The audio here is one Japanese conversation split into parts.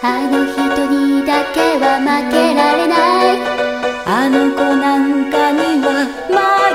あの人にだけは負けられない。あの子なんかには負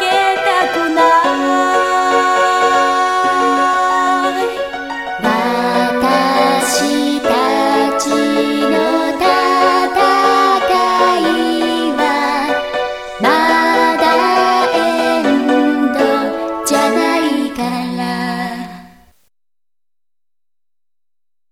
けたくない。私たちの戦いはまだエンドじゃないから。